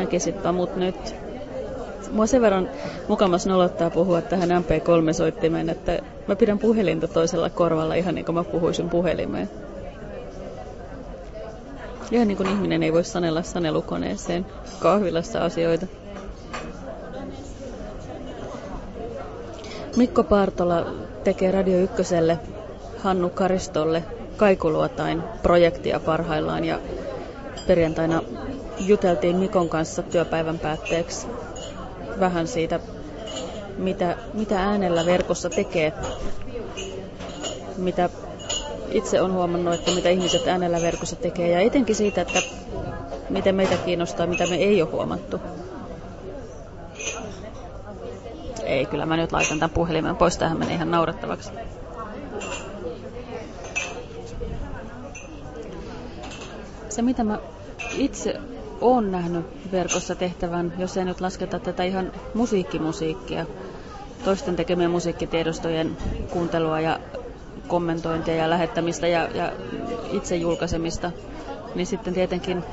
näkisitpä mut nyt. Mua sen verran mukamas nolottaa puhua tähän MP3-soittimeen, että mä pidän puhelinta toisella korvalla ihan niin kuin mä puhuisin puhelimeen. Ihan niin kuin ihminen ei voi sanella sanelukoneeseen kahvilassa asioita. Mikko Partola tekee Radio Ykköselle Hannu Karistolle Kaikuluotain projektia parhaillaan ja perjantaina juteltiin Mikon kanssa työpäivän päätteeksi vähän siitä, mitä, mitä äänellä verkossa tekee, mitä itse on huomannut, että mitä ihmiset äänellä verkossa tekee ja etenkin siitä, että miten meitä kiinnostaa, mitä me ei ole huomattu. Ei, kyllä mä nyt laitan tämän puhelimen pois, tähän menee ihan naurettavaksi. Se mitä mä itse olen nähnyt verkossa tehtävän, jos ei nyt lasketa tätä ihan musiikkimusiikkia, toisten tekemien musiikkitiedostojen kuuntelua ja kommentointia ja lähettämistä ja, ja itse julkaisemista, niin sitten tietenkin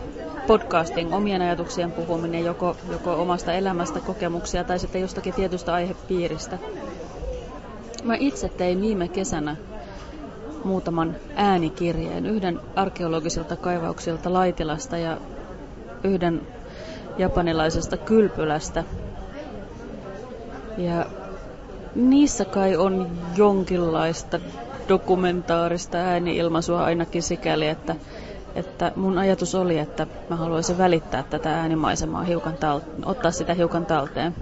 podcasting, omien ajatuksien puhuminen joko, joko omasta elämästä, kokemuksia tai sitten jostakin tietystä aihepiiristä. Mä itse tein viime kesänä muutaman äänikirjeen, yhden arkeologisilta kaivauksilta Laitilasta ja yhden japanilaisesta kylpylästä. Ja niissä kai on jonkinlaista dokumentaarista ääniilmaisua ainakin sikäli, että, että mun ajatus oli, että mä haluaisin välittää tätä äänimaisemaa hiukan tal- ottaa sitä hiukan talteen.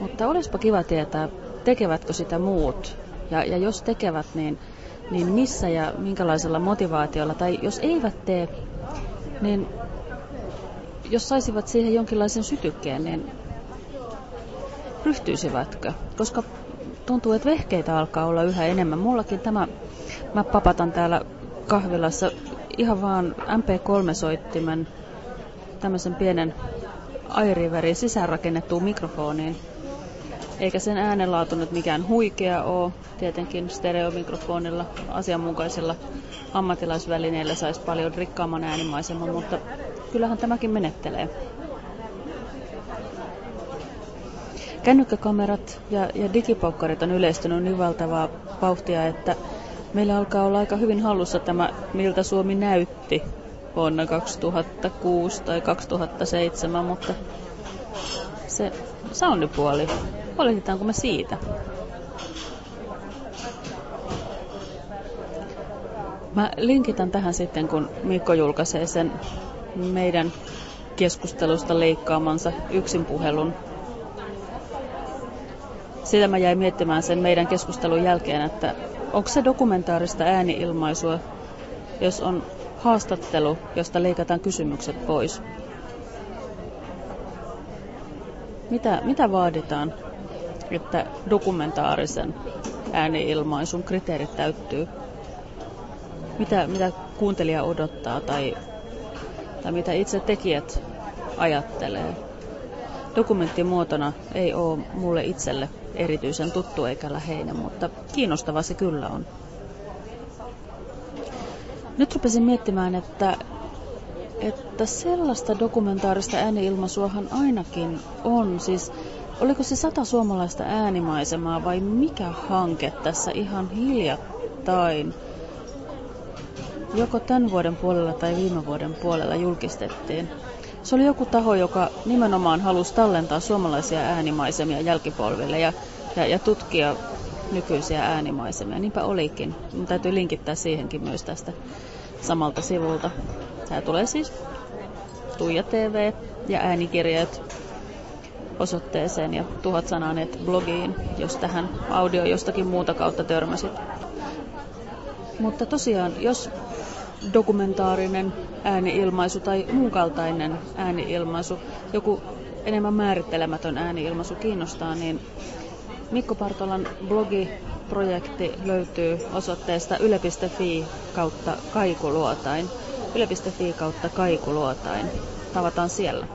Mutta olisipa kiva tietää, tekevätkö sitä muut. Ja, ja jos tekevät, niin, niin missä ja minkälaisella motivaatiolla, tai jos eivät tee, niin jos saisivat siihen jonkinlaisen sytykkeen, niin ryhtyisivätkö? Koska tuntuu, että vehkeitä alkaa olla yhä enemmän. Mullakin tämä, mä papatan täällä kahvilassa ihan vaan MP3-soittimen, tämmöisen pienen airiverin sisäänrakennettuun mikrofoniin. Eikä sen äänenlaatu nyt mikään huikea ole. Tietenkin stereomikrofonilla asianmukaisilla ammattilaisvälineillä saisi paljon rikkaamman äänimaiseman, mutta kyllähän tämäkin menettelee. Kännykkäkamerat ja, ja digipoukkarit on yleistynyt niin valtavaa vauhtia, että meillä alkaa olla aika hyvin hallussa tämä, miltä Suomi näytti vuonna 2006 tai 2007, mutta se soundipuoli, huolehditaanko me siitä? Mä linkitän tähän sitten, kun Mikko julkaisee sen meidän keskustelusta leikkaamansa yksinpuhelun sitä mä jäin miettimään sen meidän keskustelun jälkeen, että onko se dokumentaarista ääniilmaisua, jos on haastattelu, josta leikataan kysymykset pois. Mitä, mitä vaaditaan, että dokumentaarisen ääniilmaisun kriteerit täyttyy? Mitä, mitä kuuntelija odottaa tai, tai mitä itse tekijät ajattelee? Dokumenttimuotona ei ole mulle itselle erityisen tuttu eikä läheinen, mutta kiinnostava se kyllä on. Nyt rupesin miettimään, että, että sellaista dokumentaarista ääniilmaisuahan ainakin on. Siis oliko se sata suomalaista äänimaisemaa vai mikä hanke tässä ihan hiljattain joko tämän vuoden puolella tai viime vuoden puolella julkistettiin. Se oli joku taho, joka nimenomaan halusi tallentaa suomalaisia äänimaisemia jälkipolville ja, ja, ja tutkia nykyisiä äänimaisemia. Niinpä olikin. Mun täytyy linkittää siihenkin myös tästä samalta sivulta. Tämä tulee siis Tuija TV ja äänikirjat osoitteeseen ja tuhat sananet blogiin, jos tähän audio jostakin muuta kautta törmäsit. Mutta tosiaan, jos dokumentaarinen ääniilmaisu tai muun kaltainen ääniilmaisu, joku enemmän määrittelemätön ääniilmaisu kiinnostaa, niin Mikko Partolan blogiprojekti löytyy osoitteesta yle.fi kautta kaikuluotain. Yle.fi kautta kaikuluotain. Tavataan siellä.